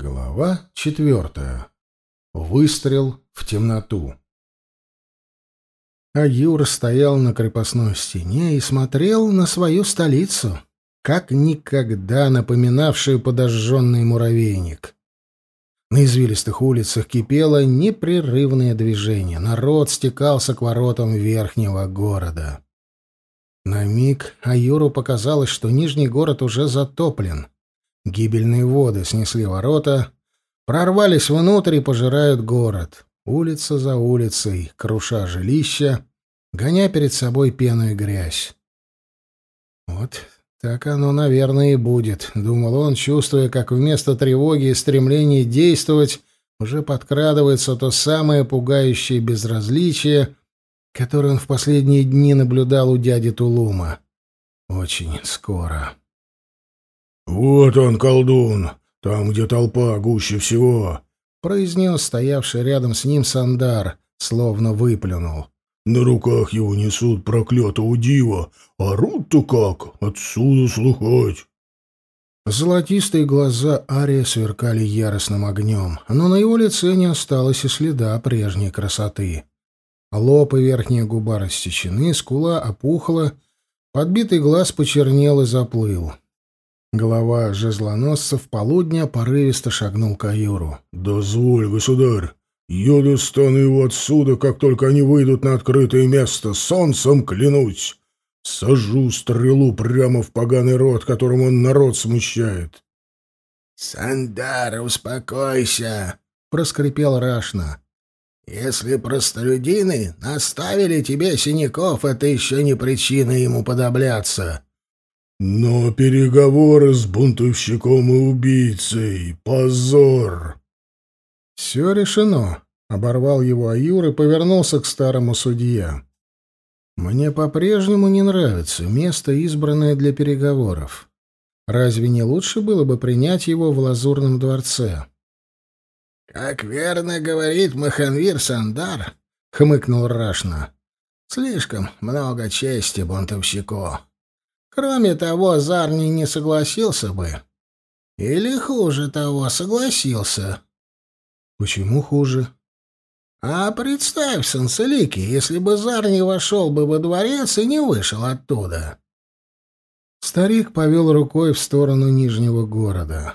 Глава четвертая. Выстрел в темноту. А Юра стоял на крепостной стене и смотрел на свою столицу, как никогда напоминавшую подожженный муравейник. На извилистых улицах кипело непрерывное движение, народ стекался к воротам верхнего города. На миг Аюру показалось, что нижний город уже затоплен — Гибельные воды снесли ворота, прорвались внутрь и пожирают город, улица за улицей, круша жилища, гоня перед собой пену и грязь. Вот так оно, наверное, и будет, думал он, чувствуя, как вместо тревоги и стремления действовать уже подкрадывается то самое пугающее безразличие, которое он в последние дни наблюдал у дяди Тулума. Очень скоро. «Вот он, колдун, там, где толпа гуще всего», — произнес стоявший рядом с ним Сандар, словно выплюнул. «На руках его несут проклятого дива, орут-то как, отсюда слухать». Золотистые глаза Ария сверкали яростным огнем, но на его лице не осталось и следа прежней красоты. Лоб и верхняя губа рассечены, скула опухла, подбитый глаз почернел и заплыл. Голова жезлоносца в полудня порывисто шагнул к Аюру. «Дозволь, государь! Я достану его отсюда, как только они выйдут на открытое место, солнцем клянусь! Сажу стрелу прямо в поганый рот, которым он народ смущает!» «Сандар, успокойся!» — проскрипел Рашна. «Если простолюдины наставили тебе синяков, это еще не причина ему подобляться!» Но переговоры с бунтовщиком и убийцей — позор!» «Все решено», — оборвал его Аюр и повернулся к старому судье. «Мне по-прежнему не нравится место, избранное для переговоров. Разве не лучше было бы принять его в Лазурном дворце?» «Как верно говорит Маханвир Сандар», — хмыкнул Рашна. «Слишком много чести бунтовщику». Кроме того, Зарни не согласился бы. Или хуже того, согласился. Почему хуже? А представь, Санцелики, если бы Зарни вошел бы во дворец и не вышел оттуда. Старик повел рукой в сторону Нижнего города.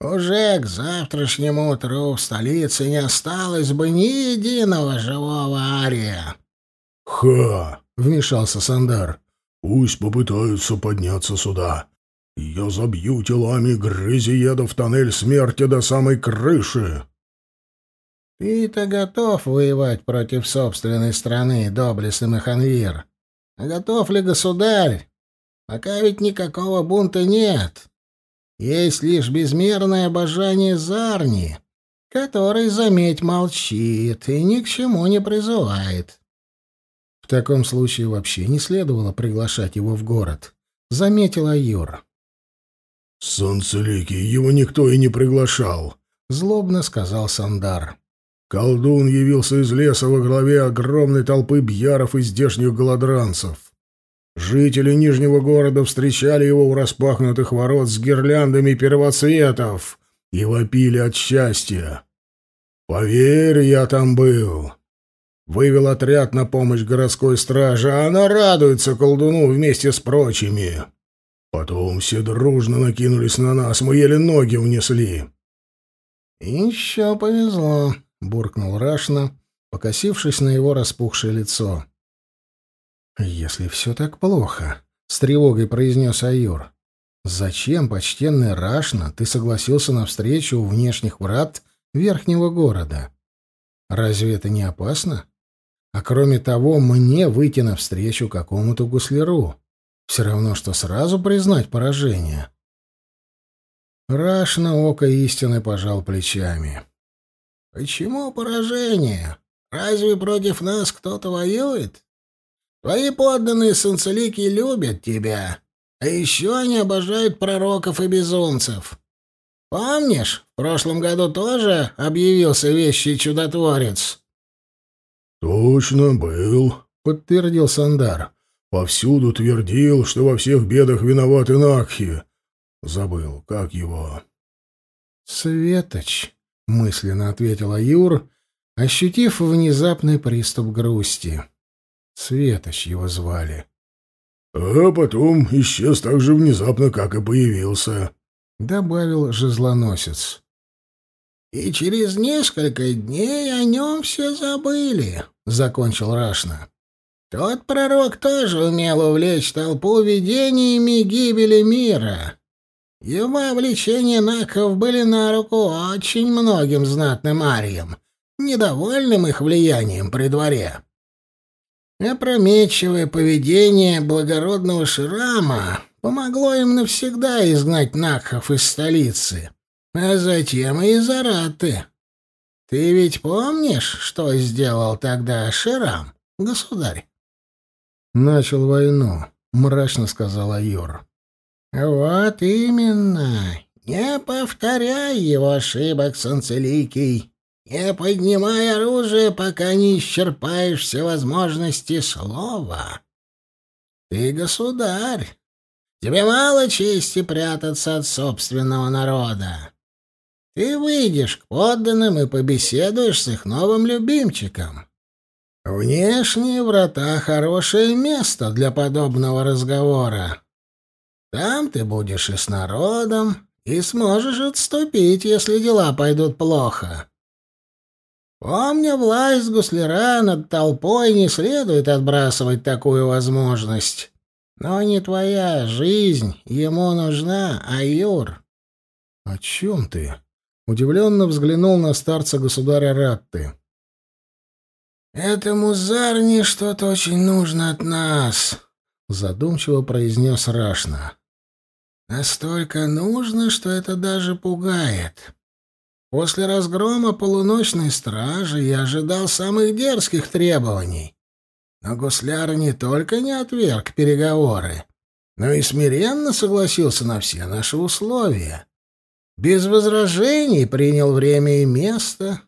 Уже к завтрашнему утру в столице не осталось бы ни единого живого ария. — Ха! — вмешался Сандар. Пусть попытаются подняться сюда. Я забью телами грызиеда в тоннель смерти до самой крыши. Ты-то готов воевать против собственной страны, доблестный Маханвир? Готов ли государь? Пока ведь никакого бунта нет. Есть лишь безмерное обожание Зарни, который, заметь, молчит и ни к чему не призывает. В таком случае вообще не следовало приглашать его в город, заметила Юра. «Солнцеликий, его никто и не приглашал», — злобно сказал Сандар. «Колдун явился из леса во главе огромной толпы бьяров и здешних голодранцев. Жители Нижнего города встречали его у распахнутых ворот с гирляндами первоцветов и вопили от счастья. «Поверь, я там был. Вывел отряд на помощь городской страже, а она радуется колдуну вместе с прочими. Потом все дружно накинулись на нас, мы еле ноги унесли. — Еще повезло, — буркнул Рашна, покосившись на его распухшее лицо. — Если все так плохо, — с тревогой произнес Аюр, — зачем, почтенный Рашна, ты согласился на встречу у внешних врат верхнего города? Разве это не опасно? — а кроме того, мне выйти навстречу какому-то гусляру. Все равно, что сразу признать поражение. Раш на око истины пожал плечами. «Почему поражение? Разве против нас кто-то воюет? Твои подданные санцелики любят тебя, а еще они обожают пророков и безумцев. Помнишь, в прошлом году тоже объявился вещий чудотворец?» «Точно был», — подтвердил Сандар. «Повсюду твердил, что во всех бедах виноваты Накхи. Забыл, как его». «Светоч», — мысленно ответила Юр, ощутив внезапный приступ грусти. Светоч его звали. «А потом исчез так же внезапно, как и появился», — добавил жезлоносец. «И через несколько дней о нем все забыли», — закончил Рашна. «Тот пророк тоже умел увлечь толпу видениями гибели мира. Его влечения наков были на руку очень многим знатным ариям, недовольным их влиянием при дворе. Опрометчивое поведение благородного Шрама помогло им навсегда изгнать Накхов из столицы, а затем и из Араты. Ты ведь помнишь, что сделал тогда Ширам, государь? Начал войну, мрачно сказал Айор. Вот именно. Не повторяй его ошибок, Санцеликий. Не поднимай оружие, пока не исчерпаешь все возможности слова. Ты государь. Тебе мало чести прятаться от собственного народа. Ты выйдешь к подданным и побеседуешь с их новым любимчиком. Внешние врата — хорошее место для подобного разговора. Там ты будешь и с народом, и сможешь отступить, если дела пойдут плохо. Помня власть гусляра над толпой, не следует отбрасывать такую возможность. Но не твоя жизнь ему нужна, а Юр. — О чем ты? удивленно взглянул на старца государя Ратты. «Этому Зарне что-то очень нужно от нас», — задумчиво произнес Рашна. «Настолько нужно, что это даже пугает. После разгрома полуночной стражи я ожидал самых дерзких требований. Но гусляр не только не отверг переговоры, но и смиренно согласился на все наши условия без возражений принял время и место,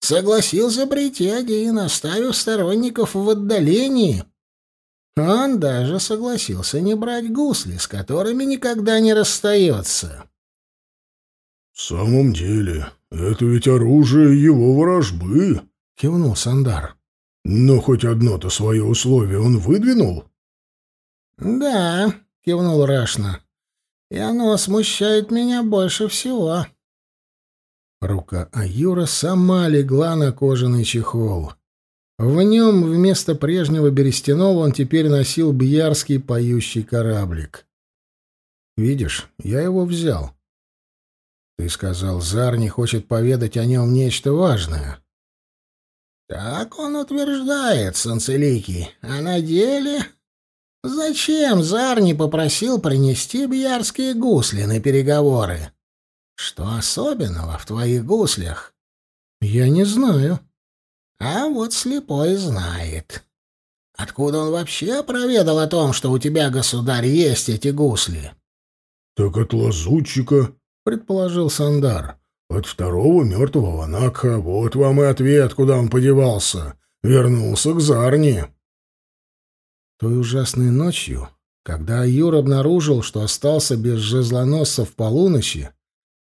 согласился прийти один, оставив сторонников в отдалении. Он даже согласился не брать гусли, с которыми никогда не расстается. — В самом деле, это ведь оружие его ворожбы, — кивнул Сандар. — Но хоть одно-то свое условие он выдвинул? — Да, — кивнул Рашна и оно смущает меня больше всего». Рука Аюра сама легла на кожаный чехол. В нем вместо прежнего берестяного он теперь носил бьярский поющий кораблик. «Видишь, я его взял». «Ты сказал, Зар не хочет поведать о нем нечто важное». «Так он утверждает, Санцелики, а на деле Зачем Зар не попросил принести бьярские гусли на переговоры? Что особенного в твоих гуслях? Я не знаю. А вот слепой знает. Откуда он вообще проведал о том, что у тебя, государь, есть эти гусли? Так от лазутчика, предположил Сандар. От второго мертвого Накха. Вот вам и ответ, куда он подевался. Вернулся к Зарне. Той ужасной ночью, когда Аюр обнаружил, что остался без жезлоносца в полуночи,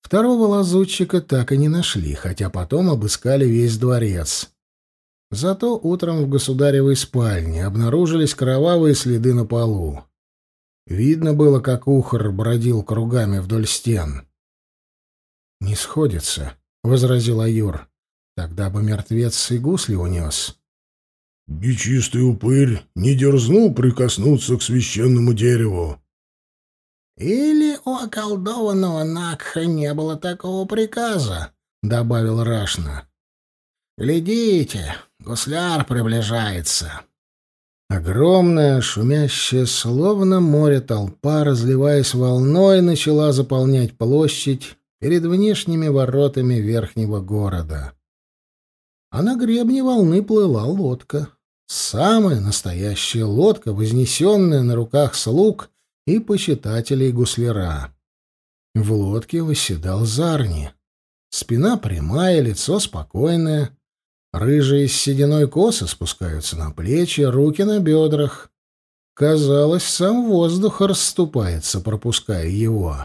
второго лазутчика так и не нашли, хотя потом обыскали весь дворец. Зато утром в государевой спальне обнаружились кровавые следы на полу. Видно было, как ухор бродил кругами вдоль стен. «Не сходится», — возразил Аюр. «Тогда бы мертвец и гусли унес». Нечистый упырь не дерзнул прикоснуться к священному дереву. «Или у околдованного Накха не было такого приказа», — добавил Рашна. «Глядите, гусляр приближается». Огромная, шумящая, словно море толпа, разливаясь волной, начала заполнять площадь перед внешними воротами верхнего города а на гребне волны плыла лодка. Самая настоящая лодка, вознесенная на руках слуг и почитателей гусляра. В лодке восседал Зарни. Спина прямая, лицо спокойное. Рыжие с сединой косы спускаются на плечи, руки на бедрах. Казалось, сам воздух расступается, пропуская его.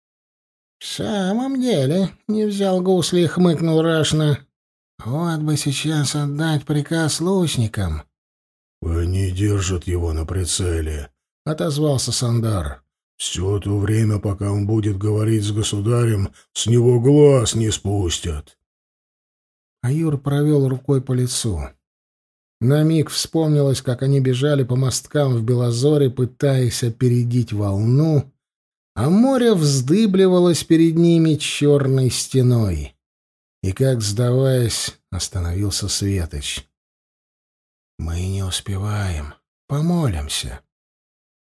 — В самом деле, — не взял гусли и хмыкнул Рашна, вот бы сейчас отдать приказ лучникам. Они держат его на прицеле, отозвался Сандар. Все то время, пока он будет говорить с государем, с него глаз не спустят. Аюр провел рукой по лицу. На миг вспомнилось, как они бежали по мосткам в Белозоре, пытаясь опередить волну, а море вздыбливалось перед ними черной стеной. И как, сдаваясь, остановился Светоч. «Мы не успеваем. Помолимся».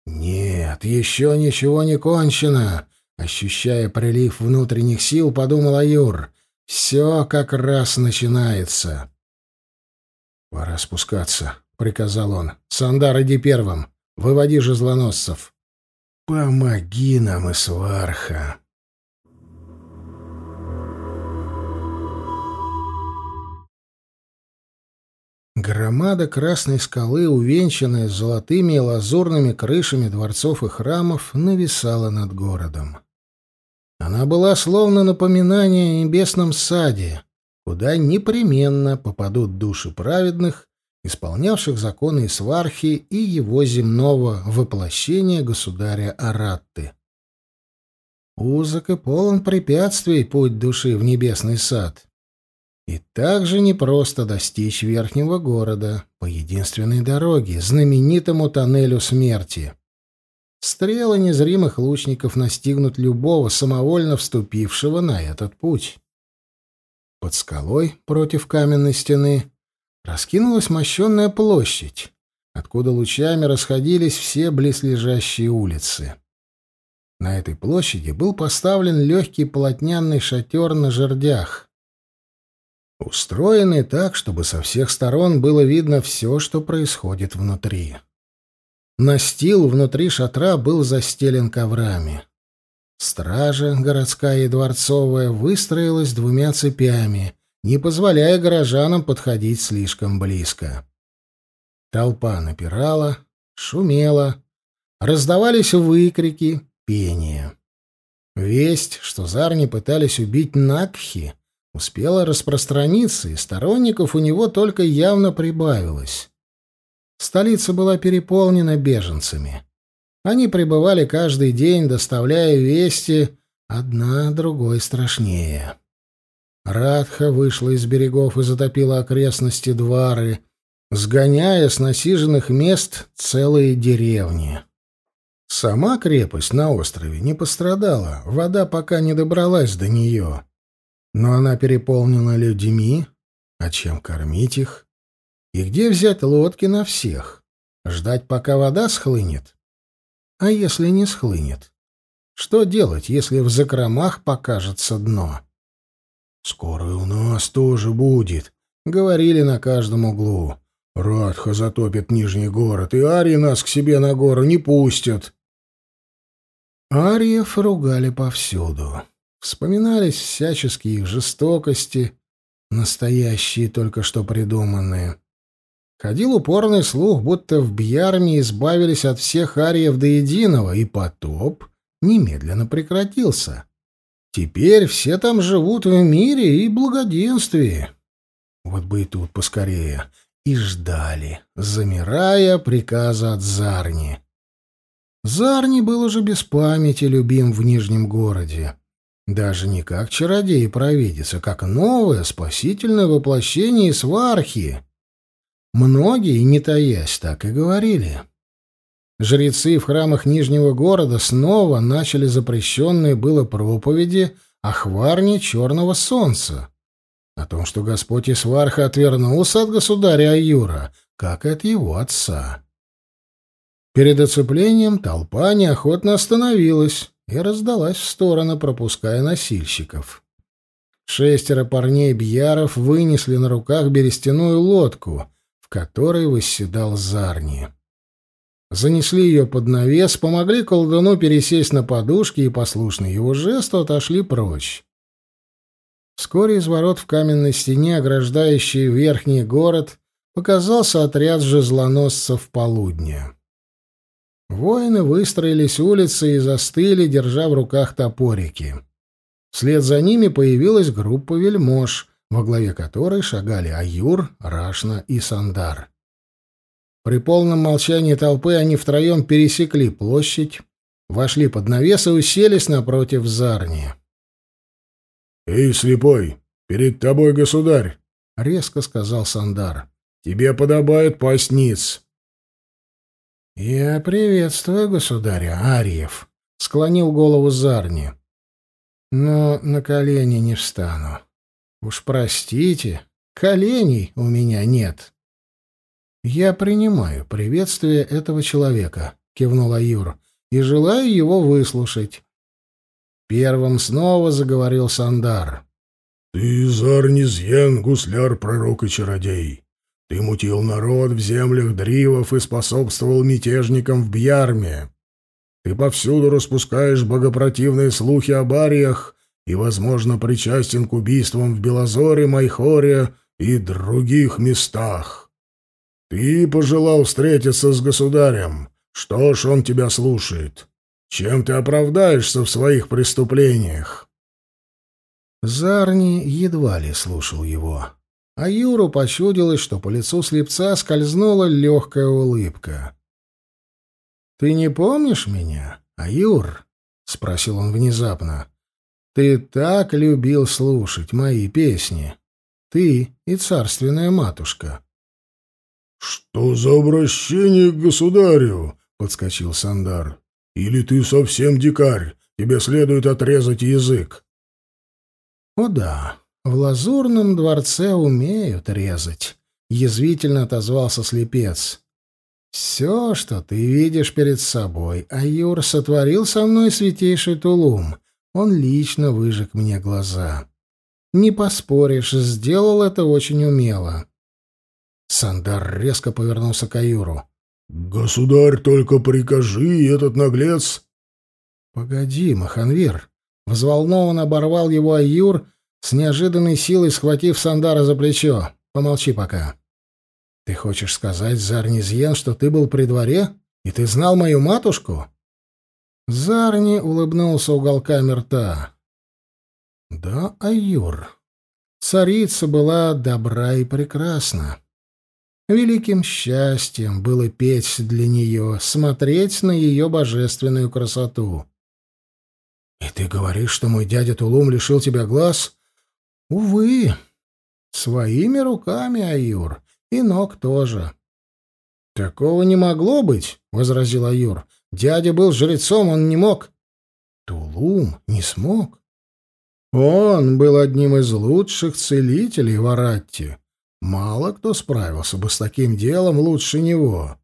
«Нет, еще ничего не кончено», — ощущая прилив внутренних сил, подумал Аюр. «Все как раз начинается». «Пора спускаться», — приказал он. «Сандар, иди первым. Выводи же злоносцев. «Помоги нам, Исварха!» Громада Красной Скалы, увенчанная золотыми и лазурными крышами дворцов и храмов, нависала над городом. Она была словно напоминание о небесном саде, куда непременно попадут души праведных, исполнявших законы Исвархи и его земного воплощения государя Аратты. Узок и полон препятствий путь души в небесный сад. И также непросто достичь верхнего города по единственной дороге, знаменитому тоннелю смерти. Стрелы незримых лучников настигнут любого, самовольно вступившего на этот путь. Под скалой против каменной стены раскинулась мощенная площадь, откуда лучами расходились все близлежащие улицы. На этой площади был поставлен легкий полотняный шатер на жердях — устроены так, чтобы со всех сторон было видно все, что происходит внутри. Настил внутри шатра был застелен коврами. Стража, городская и дворцовая, выстроилась двумя цепями, не позволяя горожанам подходить слишком близко. Толпа напирала, шумела, раздавались выкрики, пение. Весть, что Зарни пытались убить Накхи, успела распространиться, и сторонников у него только явно прибавилось. Столица была переполнена беженцами. Они пребывали каждый день, доставляя вести, одна другой страшнее. Радха вышла из берегов и затопила окрестности Двары, сгоняя с насиженных мест целые деревни. Сама крепость на острове не пострадала, вода пока не добралась до нее. Но она переполнена людьми, а чем кормить их? И где взять лодки на всех? Ждать, пока вода схлынет? А если не схлынет? Что делать, если в закромах покажется дно? «Скоро у нас тоже будет», — говорили на каждом углу. «Радха затопит Нижний город, и Арии нас к себе на гору не пустят». Ариев ругали повсюду. Вспоминались всяческие их жестокости, настоящие, только что придуманные. Ходил упорный слух, будто в Бьярме избавились от всех ариев до единого, и потоп немедленно прекратился. Теперь все там живут в мире и благоденствии. Вот бы и тут поскорее. И ждали, замирая приказа от Зарни. Зарни был уже без памяти любим в Нижнем городе. Даже не как чародей и провидец, а как новое спасительное воплощение свархи. Многие, не таясь, так и говорили. Жрецы в храмах Нижнего города снова начали запрещенные было проповеди о хварне Черного Солнца, о том, что Господь Исварха отвернулся от государя Аюра, как и от его отца. Перед оцеплением толпа неохотно остановилась, и раздалась в сторону, пропуская носильщиков. Шестеро парней Бьяров вынесли на руках берестяную лодку, в которой восседал Зарни. Занесли ее под навес, помогли колдуну пересесть на подушки и, послушный его жесту, отошли прочь. Вскоре из ворот в каменной стене, ограждающей верхний город, показался отряд жезлоносцев полудня. Воины выстроились улицы и застыли, держа в руках топорики. Вслед за ними появилась группа вельмож, во главе которой шагали Аюр, Рашна и Сандар. При полном молчании толпы они втроем пересекли площадь, вошли под навес и уселись напротив Зарни. «Эй, слепой, перед тобой государь!» — резко сказал Сандар. «Тебе подобает пасть ниц. «Я приветствую государя, Арьев», — склонил голову Зарни. «Но на колени не встану. Уж простите, коленей у меня нет». «Я принимаю приветствие этого человека», — кивнула Юр, — «и желаю его выслушать». Первым снова заговорил Сандар. «Ты, Зарнизьен, гусляр, пророк и чародей. Ты мутил народ в землях дривов и способствовал мятежникам в Бьярме. Ты повсюду распускаешь богопротивные слухи о бариях и, возможно, причастен к убийствам в Белозоре, Майхоре и других местах. Ты пожелал встретиться с государем. Что ж, он тебя слушает. Чем ты оправдаешься в своих преступлениях?» Зарни едва ли слушал его а Юру почудилось, что по лицу слепца скользнула легкая улыбка. «Ты не помнишь меня, Аюр?» — спросил он внезапно. «Ты так любил слушать мои песни. Ты и царственная матушка». «Что за обращение к государю?» — подскочил Сандар. «Или ты совсем дикарь? Тебе следует отрезать язык». «О да, в лазурном дворце умеют резать, язвительно отозвался слепец. Все, что ты видишь перед собой, а сотворил со мной святейший Тулум. Он лично выжег мне глаза. Не поспоришь, сделал это очень умело. Сандар резко повернулся к Аюру. «Государь, только прикажи, этот наглец...» «Погоди, Маханвир!» Взволнованно оборвал его Аюр, с неожиданной силой схватив Сандара за плечо. «Помолчи пока». «Ты хочешь сказать, Зарнизьен, что ты был при дворе? И ты знал мою матушку?» Зарни улыбнулся уголками рта. «Да, Аюр. Царица была добра и прекрасна. Великим счастьем было петь для нее, смотреть на ее божественную красоту». «И ты говоришь, что мой дядя Тулум лишил тебя глаз?» Увы, своими руками, Аюр, и ног тоже. Такого не могло быть, возразил Аюр. Дядя был жрецом, он не мог. Тулум не смог. Он был одним из лучших целителей в Аратте. Мало кто справился бы с таким делом лучше него.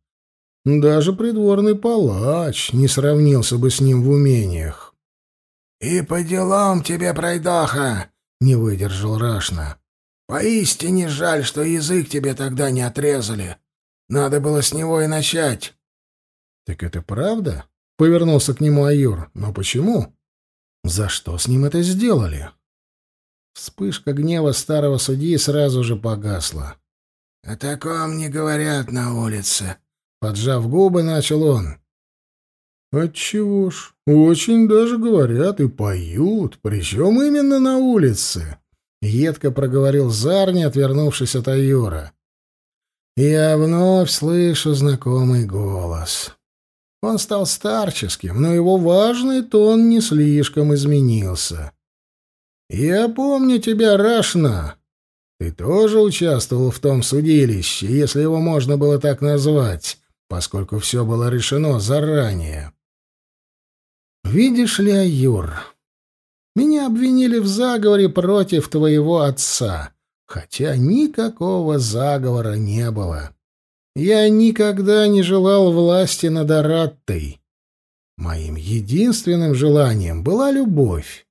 Даже придворный палач не сравнился бы с ним в умениях. — И по делам тебе, пройдоха! — не выдержал Рашна. «Поистине жаль, что язык тебе тогда не отрезали. Надо было с него и начать». «Так это правда?» — повернулся к нему Аюр. «Но почему? За что с ним это сделали?» Вспышка гнева старого судьи сразу же погасла. «О таком не говорят на улице», — поджав губы, начал он. Отчего ж, очень даже говорят и поют, причем именно на улице. Едко проговорил Зарни, отвернувшись от Айора. Я вновь слышу знакомый голос. Он стал старческим, но его важный тон не слишком изменился. «Я помню тебя, Рашна. Ты тоже участвовал в том судилище, если его можно было так назвать, поскольку все было решено заранее. «Видишь ли, Аюр, меня обвинили в заговоре против твоего отца, хотя никакого заговора не было. Я никогда не желал власти над Араттой. Моим единственным желанием была любовь».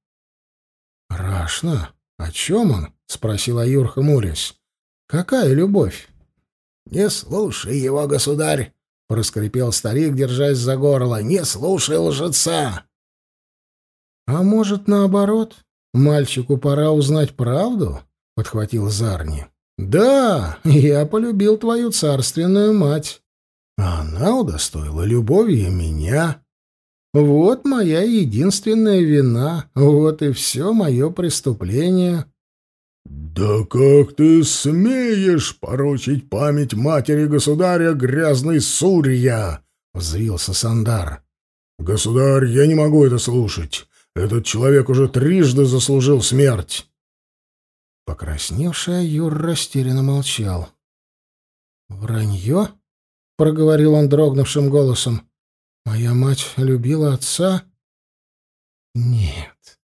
«Рашна? О чем он?» — спросил Аюр, хмурясь. «Какая любовь?» «Не слушай его, государь!» — проскрипел старик, держась за горло. «Не слушай лжеца! А может, наоборот? Мальчику пора узнать правду? Подхватил Зарни. Да, я полюбил твою царственную мать. А она удостоила любовью меня. Вот моя единственная вина, вот и все мое преступление. «Да как ты смеешь порочить память матери государя, грязный Сурья!» — взвился Сандар. «Государь, я не могу это слушать. Этот человек уже трижды заслужил смерть!» Покрасневшая Аюр растерянно молчал. «Вранье?» — проговорил он дрогнувшим голосом. «Моя мать любила отца?» «Нет,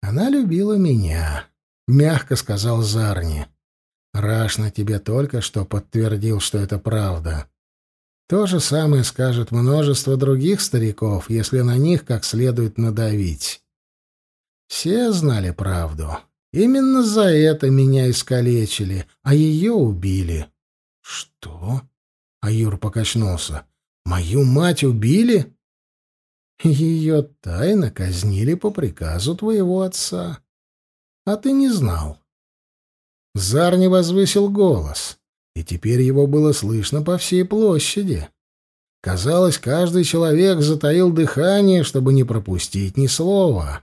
она любила меня», — мягко сказал Зарни. «Рашна тебе только что подтвердил, что это правда. То же самое скажет множество других стариков, если на них как следует надавить. Все знали правду. Именно за это меня искалечили, а ее убили. Что? Аюр покачнулся. Мою мать убили? Ее тайно казнили по приказу твоего отца. А ты не знал. Зар не возвысил голос и теперь его было слышно по всей площади. Казалось, каждый человек затаил дыхание, чтобы не пропустить ни слова.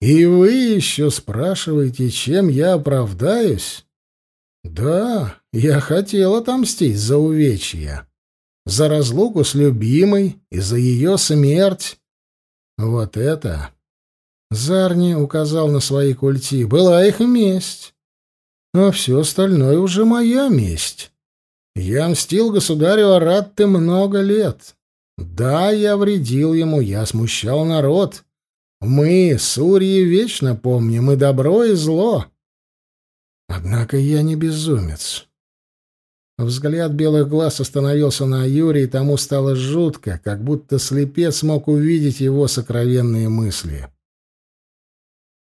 «И вы еще спрашиваете, чем я оправдаюсь?» «Да, я хотел отомстить за увечья, за разлуку с любимой и за ее смерть. Вот это...» Зарни указал на свои культи. «Была их месть а все остальное уже моя месть. Я мстил государю Аратте много лет. Да, я вредил ему, я смущал народ. Мы, сурьи, вечно помним и добро, и зло. Однако я не безумец. Взгляд белых глаз остановился на Юре, и тому стало жутко, как будто слепец мог увидеть его сокровенные мысли. —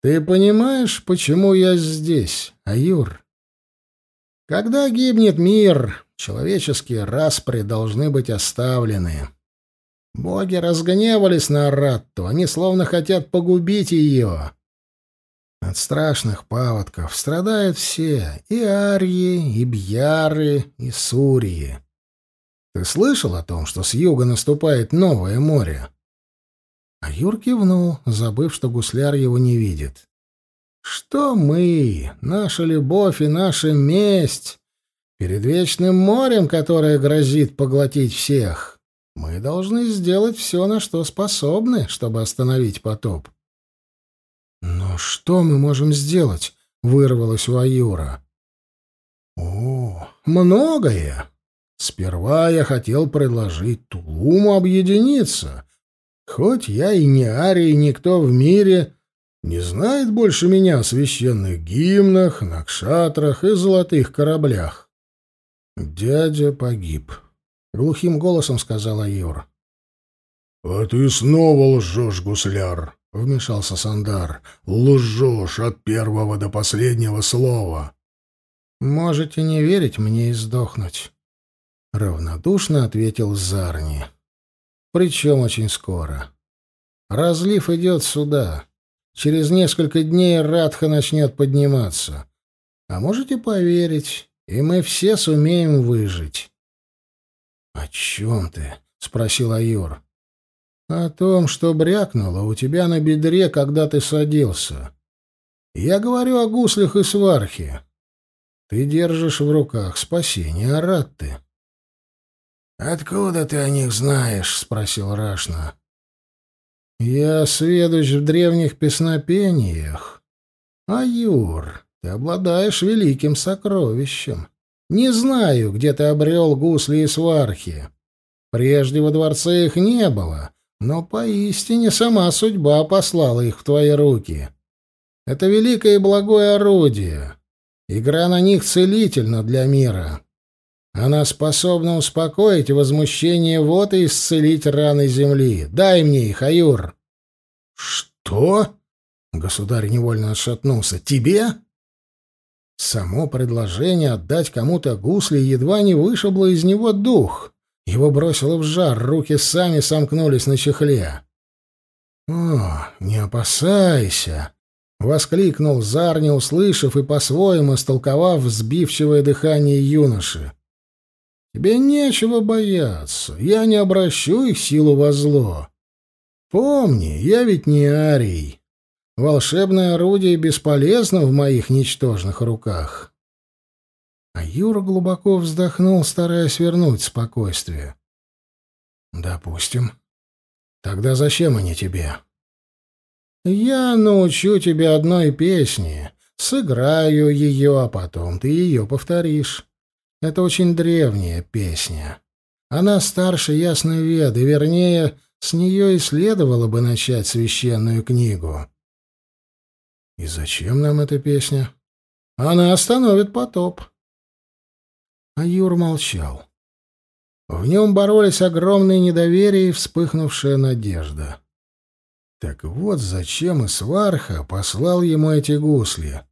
«Ты понимаешь, почему я здесь, Аюр?» Когда гибнет мир, человеческие распри должны быть оставлены. Боги разгневались на Ратту, они словно хотят погубить ее. От страшных паводков страдают все — и арьи, и бьяры, и сурьи. Ты слышал о том, что с юга наступает новое море? А Юр кивнул, забыв, что гусляр его не видит. Что мы, наша любовь и наша месть, перед вечным морем, которое грозит поглотить всех? Мы должны сделать все, на что способны, чтобы остановить потоп. Но что мы можем сделать? Вырвалось у Аюра. О, многое. Сперва я хотел предложить Тулуму объединиться. Хоть я и не арий, никто в мире, не знает больше меня о священных гимнах, накшатрах и золотых кораблях. Дядя погиб, глухим голосом сказала Юра. А ты снова лжешь, гусляр, вмешался Сандар. Лжешь от первого до последнего слова. Можете не верить мне и сдохнуть, равнодушно ответил Зарни. Причем очень скоро. Разлив идет сюда. Через несколько дней Радха начнет подниматься. А можете поверить, и мы все сумеем выжить. — О чем ты? — спросил Аюр. — О том, что брякнуло у тебя на бедре, когда ты садился. Я говорю о гуслях и свархе. Ты держишь в руках спасение а рад ты. — «Откуда ты о них знаешь?» — спросил Рашна. Я сведущ в древних песнопениях. А, Юр, ты обладаешь великим сокровищем. Не знаю, где ты обрел гусли и свархи. Прежде во дворце их не было, но поистине сама судьба послала их в твои руки. Это великое и благое орудие. Игра на них целительна для мира. Она способна успокоить возмущение вот и исцелить раны земли. Дай мне их, Аюр. Что? Государь невольно отшатнулся. Тебе? Само предложение отдать кому-то гусли едва не вышибло из него дух. Его бросило в жар, руки сами сомкнулись на чехле. «О, не опасайся!» — воскликнул Зар, не услышав и по-своему истолковав взбивчивое дыхание юноши. Тебе нечего бояться. Я не обращу их силу во зло. Помни, я ведь не арий. Волшебное орудие бесполезно в моих ничтожных руках. А Юра глубоко вздохнул, стараясь вернуть спокойствие. Допустим. Тогда зачем они тебе? Я научу тебя одной песни, сыграю ее, а потом ты ее повторишь. Это очень древняя песня. Она старше ясной веды, вернее, с нее и следовало бы начать священную книгу. И зачем нам эта песня? Она остановит потоп. А Юр молчал. В нем боролись огромные недоверие и вспыхнувшая надежда. Так вот зачем Исварха послал ему эти гусли.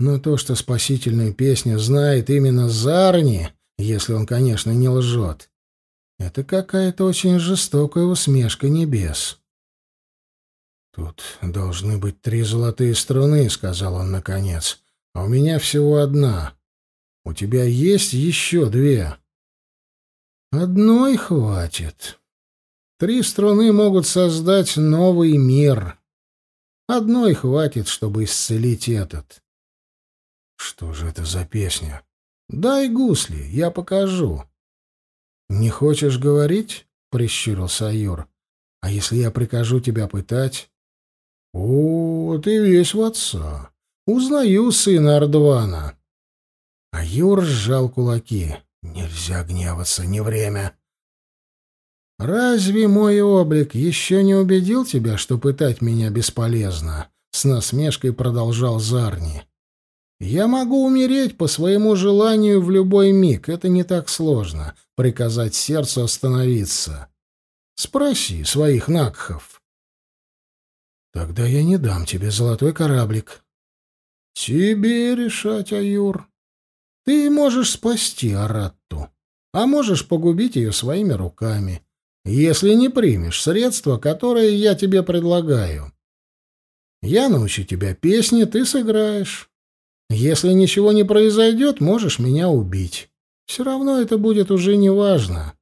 Но то, что спасительную песню знает именно Зарни, если он, конечно, не лжет, это какая-то очень жестокая усмешка небес. «Тут должны быть три золотые струны», — сказал он наконец, — «а у меня всего одна. У тебя есть еще две?» «Одной хватит. Три струны могут создать новый мир. Одной хватит, чтобы исцелить этот. Что же это за песня? Дай гусли, я покажу. Не хочешь говорить? Прищурился Аюр. А если я прикажу тебя пытать? О, ты весь в отца. Узнаю сына Ардвана. Аюр сжал кулаки. Нельзя гневаться, не время. «Разве мой облик еще не убедил тебя, что пытать меня бесполезно?» — с насмешкой продолжал Зарни. Я могу умереть по своему желанию в любой миг, это не так сложно, приказать сердцу остановиться. Спроси своих накхов. Тогда я не дам тебе золотой кораблик. Тебе решать, Аюр. Ты можешь спасти Аратту, а можешь погубить ее своими руками, если не примешь средства, которые я тебе предлагаю. Я научу тебя песни, ты сыграешь. Если ничего не произойдет, можешь меня убить. Все равно это будет уже неважно.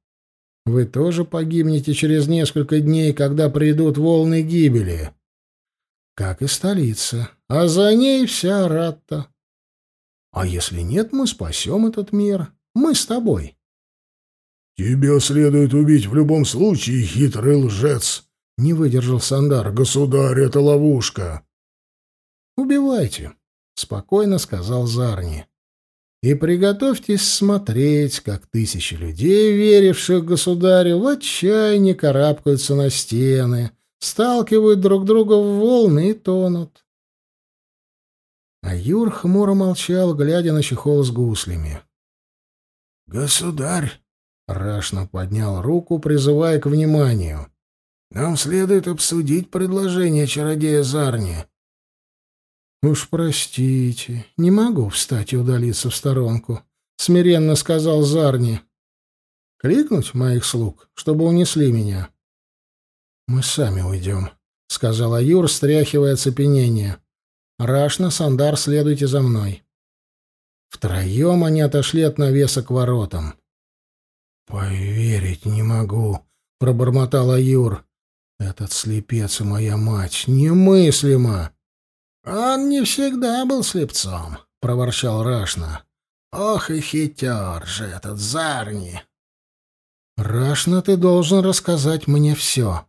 Вы тоже погибнете через несколько дней, когда придут волны гибели. Как и столица. А за ней вся Ратта. А если нет, мы спасем этот мир. Мы с тобой. Тебя следует убить в любом случае, хитрый лжец. Не выдержал Сандар. Государь, это ловушка. Убивайте спокойно сказал Зарни. И приготовьтесь смотреть, как тысячи людей, веривших государю, в отчаянии карабкаются на стены, сталкивают друг друга в волны и тонут. А Юр хмуро молчал, глядя на чехол с гуслями. «Государь!» — Рашно поднял руку, призывая к вниманию. «Нам следует обсудить предложение чародея Зарни. «Уж простите, не могу встать и удалиться в сторонку», — смиренно сказал Зарни. «Кликнуть моих слуг, чтобы унесли меня?» «Мы сами уйдем», — сказала Юр, стряхивая оцепенение. «Рашна, Сандар, следуйте за мной». Втроем они отошли от навеса к воротам. «Поверить не могу», — пробормотал Аюр. «Этот слепец и моя мать немыслимо!» «Он не всегда был слепцом», — проворчал Рашна. «Ох и хитер же этот Зарни!» «Рашна, ты должен рассказать мне все».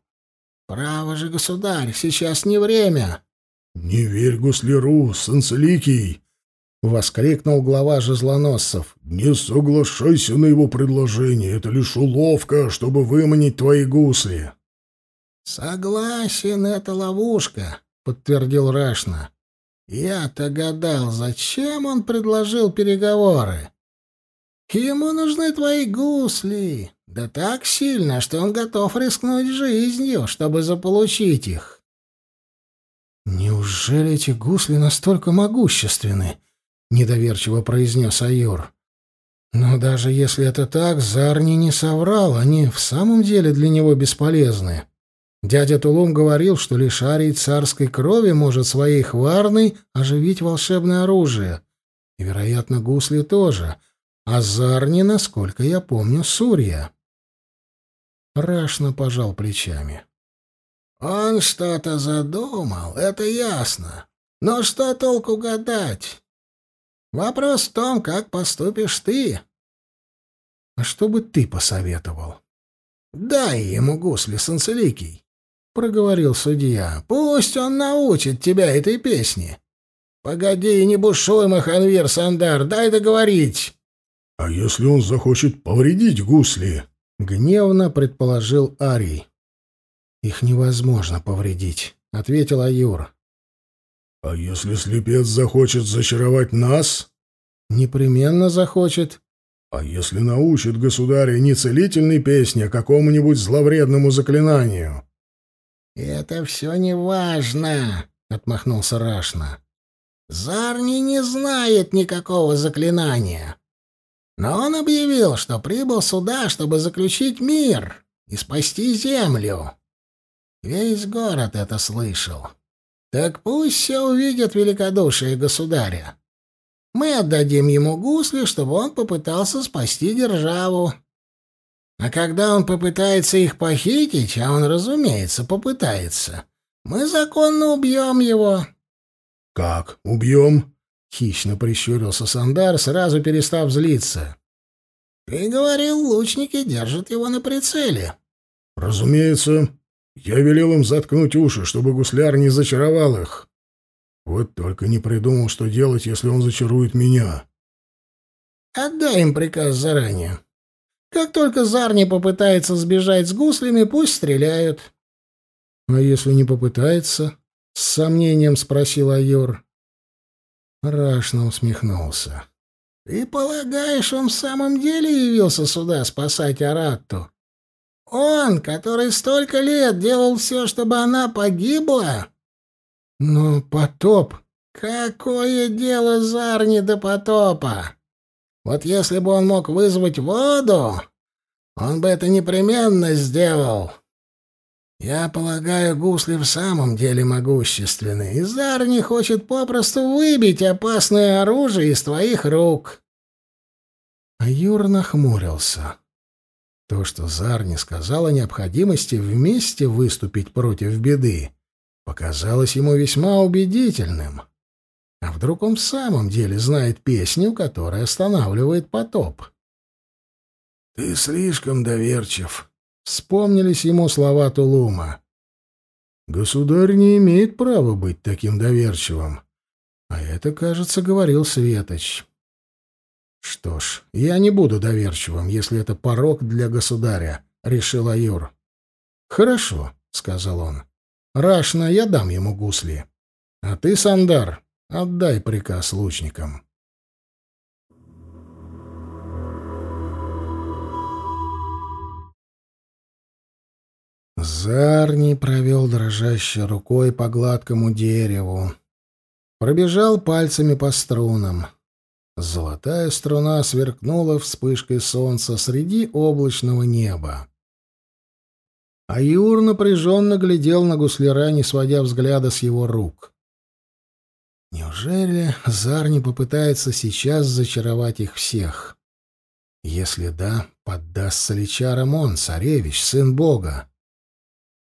«Право же, государь, сейчас не время». «Не верь гусляру, Санцеликий!» — воскликнул глава жезлоносцев. «Не соглашайся на его предложение, это лишь уловка, чтобы выманить твои гусли». «Согласен, это ловушка», — подтвердил Рашна. «Я-то гадал, зачем он предложил переговоры? Ему нужны твои гусли, да так сильно, что он готов рискнуть жизнью, чтобы заполучить их». «Неужели эти гусли настолько могущественны?» — недоверчиво произнес Аюр. «Но даже если это так, Зарни не соврал, они в самом деле для него бесполезны». Дядя Тулум говорил, что лишь арий царской крови может своей хварной оживить волшебное оружие. И, вероятно, гусли тоже. А Зарни, насколько я помню, Сурья. Рашно пожал плечами. «Он что-то задумал, это ясно. Но что толку гадать? Вопрос в том, как поступишь ты». «А что бы ты посоветовал?» «Дай ему гусли, Санцеликий. — проговорил судья. — Пусть он научит тебя этой песне. — Погоди, не бушуй, Маханвир Сандар, дай договорить. — А если он захочет повредить гусли? — гневно предположил Арий. — Их невозможно повредить, — ответил Аюр. — А если слепец захочет зачаровать нас? — Непременно захочет. — А если научит государя не целительной песне, а какому-нибудь зловредному заклинанию? — «Это все неважно», — отмахнулся Рашна. «Зарни не знает никакого заклинания. Но он объявил, что прибыл сюда, чтобы заключить мир и спасти землю. Весь город это слышал. Так пусть все увидят великодушие государя. Мы отдадим ему гусли, чтобы он попытался спасти державу. А когда он попытается их похитить, а он, разумеется, попытается, мы законно убьем его». «Как? Убьем?» — хищно прищурился Сандар, сразу перестав злиться. «Ты говорил, лучники держат его на прицеле». «Разумеется. Я велел им заткнуть уши, чтобы гусляр не зачаровал их. Вот только не придумал, что делать, если он зачарует меня». «Отдай им приказ заранее. Как только Зарни попытается сбежать с гуслями, пусть стреляют. — А если не попытается? — с сомнением спросил Айор. Рашно усмехнулся. — Ты полагаешь, он в самом деле явился сюда спасать Аратту? Он, который столько лет делал все, чтобы она погибла? — Но потоп... — Какое дело Зарни до потопа? Вот если бы он мог вызвать воду, он бы это непременно сделал. Я полагаю, гусли в самом деле могущественны, и Зарни хочет попросту выбить опасное оружие из твоих рук. А Юр нахмурился. То, что Зарни сказал о необходимости вместе выступить против беды, показалось ему весьма убедительным. — а вдруг он в самом деле знает песню, которая останавливает потоп? «Ты слишком доверчив», — вспомнились ему слова Тулума. «Государь не имеет права быть таким доверчивым». А это, кажется, говорил Светоч. «Что ж, я не буду доверчивым, если это порог для государя», — решил Аюр. «Хорошо», — сказал он. «Рашна, я дам ему гусли. А ты, Сандар, Отдай приказ лучникам. Зарни провел дрожащей рукой по гладкому дереву. Пробежал пальцами по струнам. Золотая струна сверкнула вспышкой солнца среди облачного неба. А Юр напряженно глядел на гусляра, не сводя взгляда с его рук. Неужели Зарни попытается сейчас зачаровать их всех? Если да, поддастся ли чарам он, царевич, сын бога?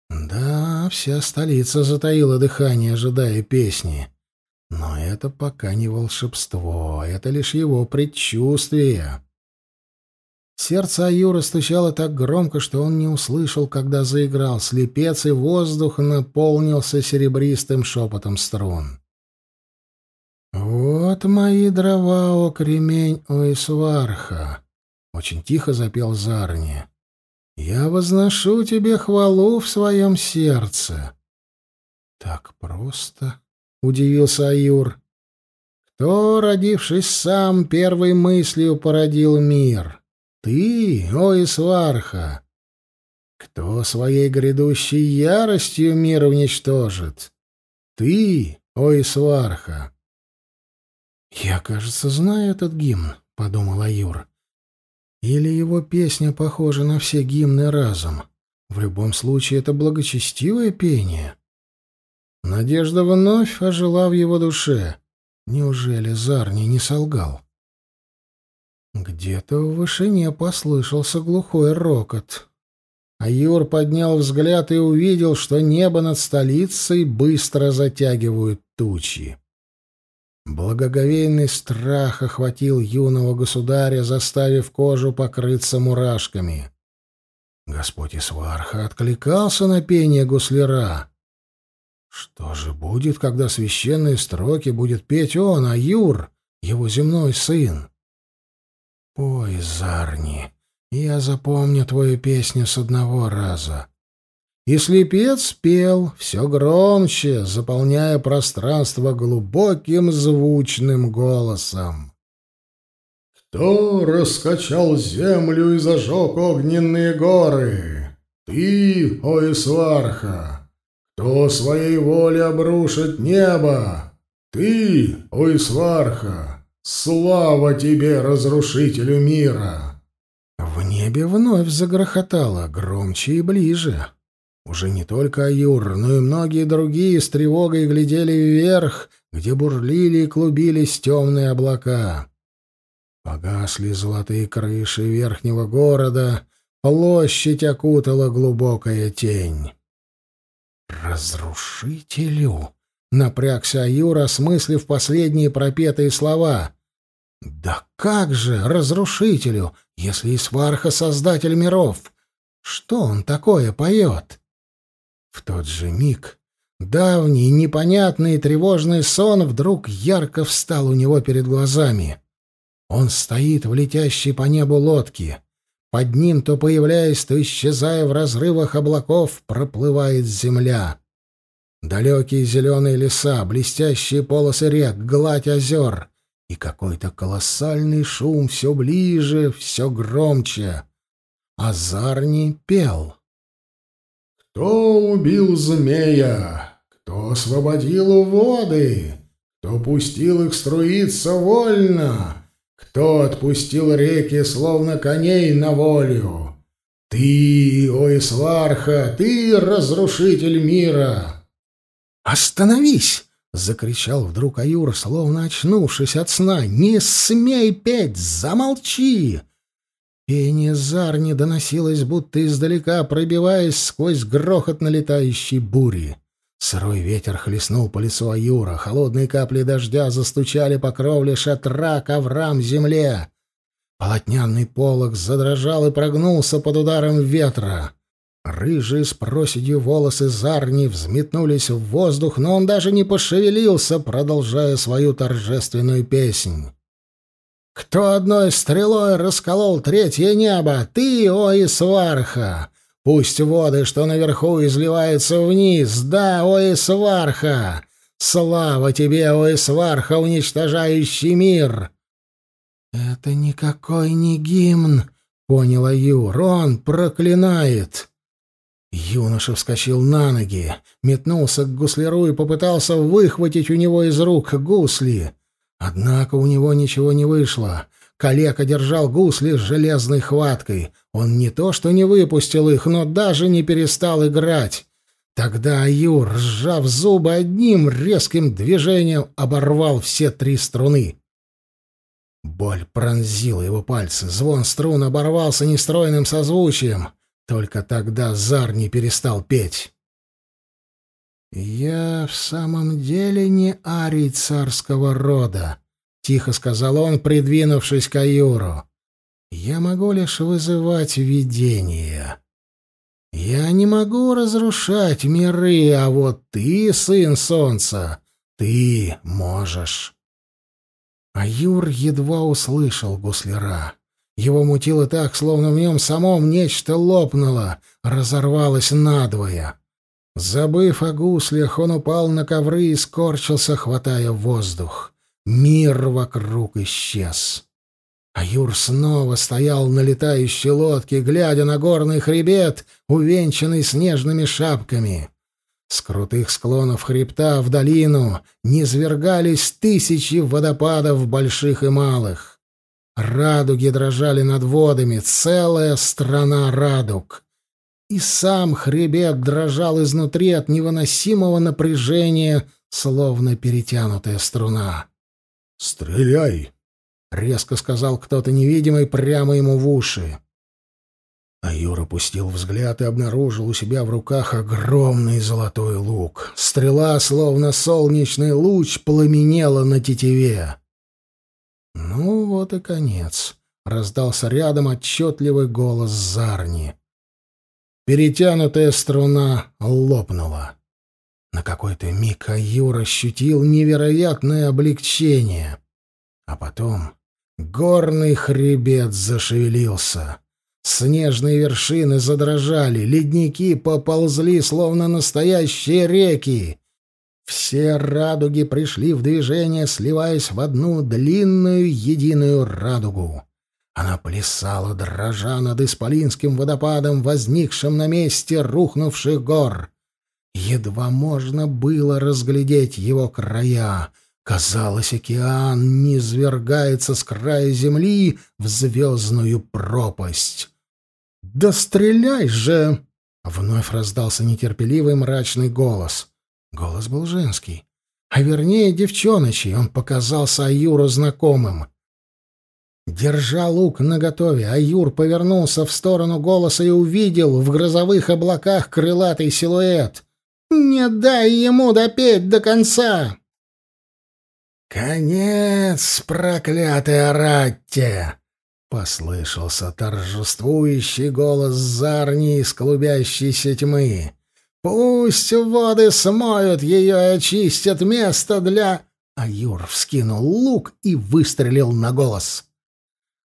Да, вся столица затаила дыхание, ожидая песни. Но это пока не волшебство, это лишь его предчувствие. Сердце Аюра стучало так громко, что он не услышал, когда заиграл слепец, и воздух наполнился серебристым шепотом струн. «Вот мои дрова, о кремень, о Исварха!» — очень тихо запел Зарни. «Я возношу тебе хвалу в своем сердце!» «Так просто!» — удивился Аюр. «Кто, родившись сам, первой мыслью породил мир? Ты, о Исварха! Кто своей грядущей яростью мир уничтожит? Ты, о Исварха!» «Я, кажется, знаю этот гимн», — подумала Юра. «Или его песня похожа на все гимны разом. В любом случае, это благочестивое пение». Надежда вновь ожила в его душе. Неужели Зарни не солгал? Где-то в вышине послышался глухой рокот. А Юр поднял взгляд и увидел, что небо над столицей быстро затягивают тучи. Благоговейный страх охватил юного государя, заставив кожу покрыться мурашками. Господь Исварха откликался на пение гусляра. Что же будет, когда священные строки будет петь он, а Юр, его земной сын? Ой, Зарни, я запомню твою песню с одного раза. И слепец пел все громче, заполняя пространство глубоким звучным голосом. «Кто раскачал землю и зажег огненные горы? Ты, о Исварха! Кто своей воле обрушит небо? Ты, о Исварха! Слава тебе, разрушителю мира!» В небе вновь загрохотало громче и ближе. Уже не только Аюр, но и многие другие с тревогой глядели вверх, где бурлили и клубились темные облака. Погасли золотые крыши верхнего города, площадь окутала глубокая тень. «Разрушителю!» — напрягся Аюр, осмыслив последние пропетые слова. «Да как же разрушителю, если Исварха — создатель миров? Что он такое поет?» В тот же миг давний, непонятный и тревожный сон вдруг ярко встал у него перед глазами. Он стоит в летящей по небу лодке. Под ним, то появляясь, то исчезая в разрывах облаков, проплывает земля. Далекие зеленые леса, блестящие полосы рек, гладь озер. И какой-то колоссальный шум все ближе, все громче. Азарни пел. — кто убил змея? Кто освободил воды? Кто пустил их струиться вольно? Кто отпустил реки, словно коней, на волю? Ты, о Исларха, ты разрушитель мира!» «Остановись!» — закричал вдруг Аюр, словно очнувшись от сна. «Не смей петь! Замолчи!» Пенезар не доносилось, будто издалека, пробиваясь сквозь грохот налетающей бури. Сырой ветер хлестнул по лицу Аюра, холодные капли дождя застучали по кровле шатра, коврам, земле. полотняный полог задрожал и прогнулся под ударом ветра. Рыжие с проседью волосы Зарни взметнулись в воздух, но он даже не пошевелился, продолжая свою торжественную песнь. Кто одной стрелой расколол третье небо? Ты, о Исварха! Пусть воды, что наверху, изливаются вниз. Да, о Исварха! Слава тебе, о Исварха, уничтожающий мир!» «Это никакой не гимн», — поняла Юр. «Он проклинает». Юноша вскочил на ноги, метнулся к гусляру и попытался выхватить у него из рук гусли. Однако у него ничего не вышло. Калека держал гусли с железной хваткой. Он не то что не выпустил их, но даже не перестал играть. Тогда Аюр, сжав зубы одним резким движением, оборвал все три струны. Боль пронзила его пальцы, звон струн оборвался нестройным созвучием. Только тогда Зар не перестал петь. «Я в самом деле не арий царского рода», — тихо сказал он, придвинувшись к Аюру. «Я могу лишь вызывать видения. Я не могу разрушать миры, а вот ты, сын солнца, ты можешь». Аюр едва услышал гусляра. Его мутило так, словно в нем самом нечто лопнуло, разорвалось надвое. Забыв о гуслях, он упал на ковры и скорчился, хватая воздух. Мир вокруг исчез. А Юр снова стоял на летающей лодке, глядя на горный хребет, увенчанный снежными шапками. С крутых склонов хребта в долину низвергались тысячи водопадов больших и малых. Радуги дрожали над водами, целая страна радуг и сам хребет дрожал изнутри от невыносимого напряжения, словно перетянутая струна. «Стреляй!» — резко сказал кто-то невидимый прямо ему в уши. А опустил взгляд и обнаружил у себя в руках огромный золотой лук. Стрела, словно солнечный луч, пламенела на тетиве. «Ну вот и конец», — раздался рядом отчетливый голос Зарни. Перетянутая струна лопнула. На какой-то миг Аюр ощутил невероятное облегчение. А потом горный хребет зашевелился. Снежные вершины задрожали, ледники поползли, словно настоящие реки. Все радуги пришли в движение, сливаясь в одну длинную единую радугу. Она плясала, дрожа над исполинским водопадом, возникшим на месте рухнувших гор. Едва можно было разглядеть его края. Казалось, океан не свергается с края земли в звездную пропасть. «Да стреляй же!» — вновь раздался нетерпеливый мрачный голос. Голос был женский. А вернее, девчоночий, он показался Аюру знакомым. Держа лук наготове, Аюр повернулся в сторону голоса и увидел в грозовых облаках крылатый силуэт. «Не дай ему допеть до конца!» «Конец, проклятая Аратте!» — послышался торжествующий голос Зарни из клубящейся тьмы. «Пусть воды смоют ее и очистят место для...» Аюр вскинул лук и выстрелил на голос.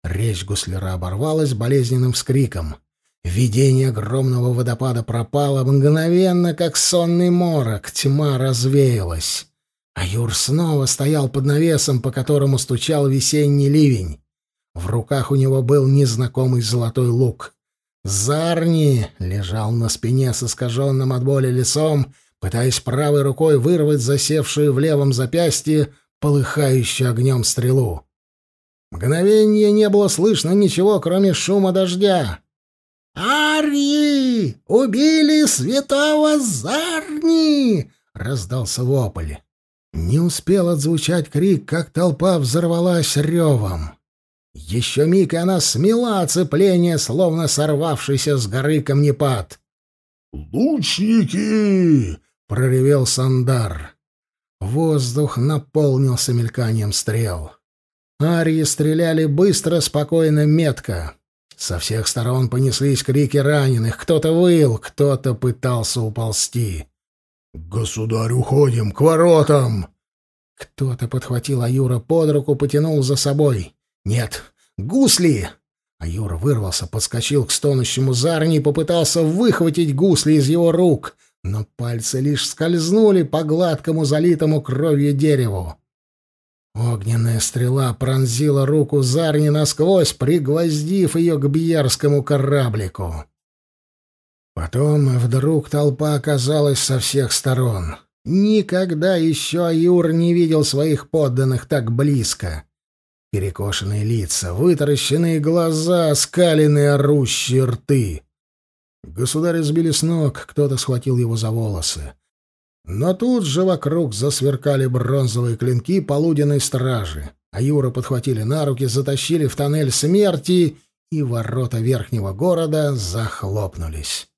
Речь гусляра оборвалась болезненным вскриком. Видение огромного водопада пропало мгновенно, как сонный морок, тьма развеялась. А Юр снова стоял под навесом, по которому стучал весенний ливень. В руках у него был незнакомый золотой лук. Зарни лежал на спине с искаженным от боли лицом, пытаясь правой рукой вырвать засевшую в левом запястье полыхающую огнем стрелу. Мгновение не было слышно ничего, кроме шума дождя. «Арьи! Убили святого Зарни!» — раздался вопль. Не успел отзвучать крик, как толпа взорвалась ревом. Еще миг, и она смела оцепление, словно сорвавшийся с горы камнепад. «Лучники!» — проревел Сандар. Воздух наполнился мельканием стрел. Арии стреляли быстро, спокойно, метко. Со всех сторон понеслись крики раненых. Кто-то выл, кто-то пытался уползти. «Государь, уходим! К воротам!» Кто-то подхватил Аюра под руку, потянул за собой. «Нет! Гусли!» Аюра вырвался, подскочил к стонущему Зарни и попытался выхватить гусли из его рук, но пальцы лишь скользнули по гладкому, залитому кровью дереву. Огненная стрела пронзила руку Зарни насквозь, пригвоздив ее к бьярскому кораблику. Потом вдруг толпа оказалась со всех сторон. Никогда еще Аюр не видел своих подданных так близко. Перекошенные лица, вытаращенные глаза, скаленные орущие рты. Государь сбили с ног, кто-то схватил его за волосы. Но тут же вокруг засверкали бронзовые клинки полуденной стражи, а Юра подхватили на руки, затащили в тоннель смерти, и ворота верхнего города захлопнулись.